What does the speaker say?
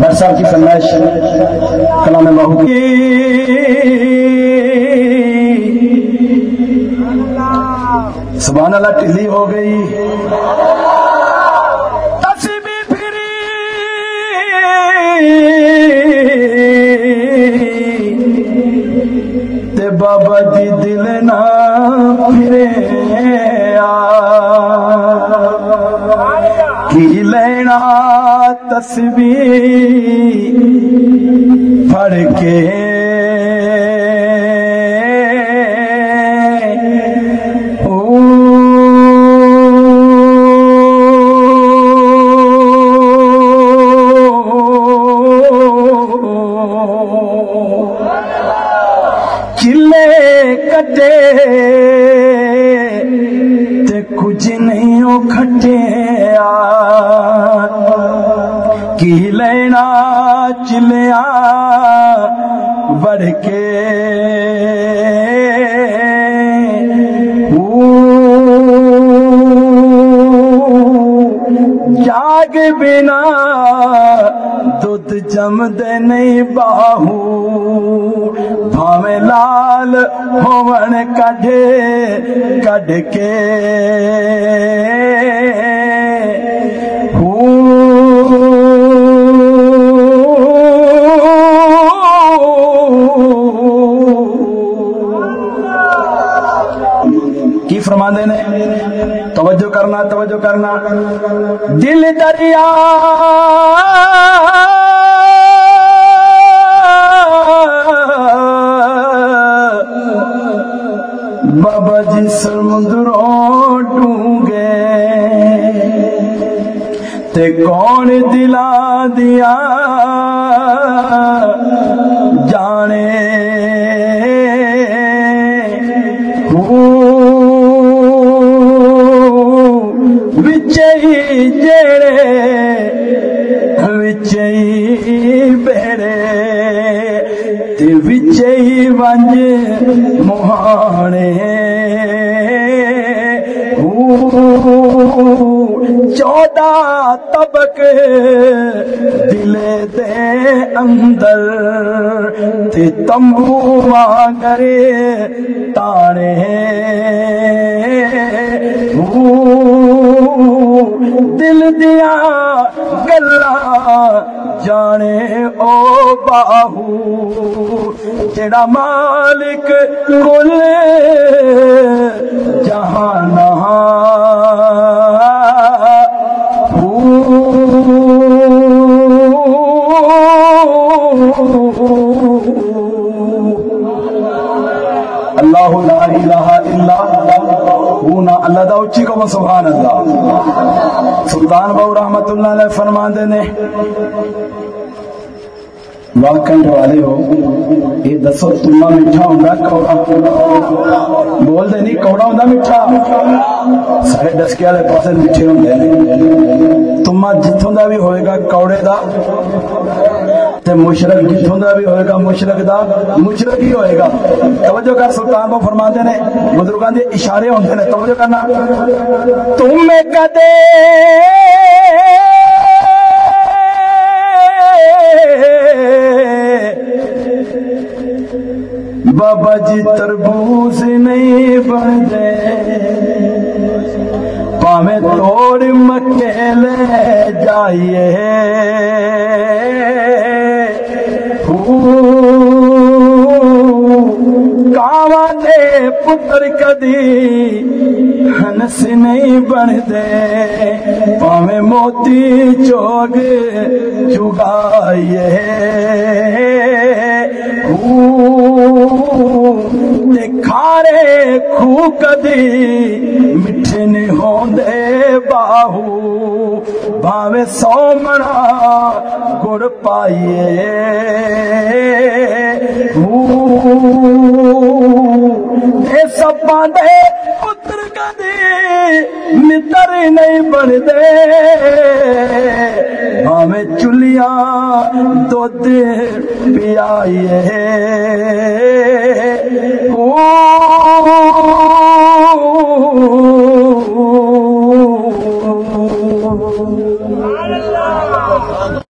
But صاحب کی فرمائش، کلام بہو سبحان اللہ ٹلی ہو گئی۔ بابا جی دل نہ پھرے۔ آ۔ کی لینا تسبیح پڑھ کے کٹے تے کچھ نہیں او کھٹیا کی لینا چلیا بڑھ کے جاگ بنا، دودھ جم دے نہیں باہو۔ بھاویں لال ہون کڈے کڈ کے۔ فرماندے نے۔ توجہ کرنا توجہ کرنا۔ دل دریا۔ بابا جی سمندروں ڈونگے تے کون دلا دیا؟ جڑے وچئی بیڑے تے وچئی ونج مہانے چودہ طبق دل دے اندر تے تمبو وانگرے تانے دل دیا گلا جانے او باہو، جڑا مالک کل جہان اللہ لا الہ الا ہونا اللہ دا اچھی کو سبحان اللہ۔ سلطان بہو رحمت اللہ علیہ فرماندے نے۔ واقعی والے ہو۔ یہ دسو تما میٹھا ہوں کوڑا بول دے نہیں کوڑا ہوں میٹھا۔ سارے ڈسکے والے پاس میٹھے ہوں تما جتوں کا بھی ہوئے گا کوڑے دا تے مشرق جتوں کا بھی ہوئے گا مشرق دا مشرق ہی ہوئے گا۔ توجہ کر سلطان کو فرماتے نے بزرگان دے اشارے ہوتے ہیں توجہ کرنا۔ تم کدے بابا جی تربوز نہیں بندے پاوے توڑ مکے لے جائیے پتر کدی ہنس نہیں بن دے پاوے موتی چوگ چگائیے کھارے خو کدی میٹھے نہیں ہوندے باہو۔ بھاوے سو مڑا گڑ پائیے۔ سپاں دے پتر کدی متر نہیں بن دے ہمیں چلیاں دودھ پیائیے۔ او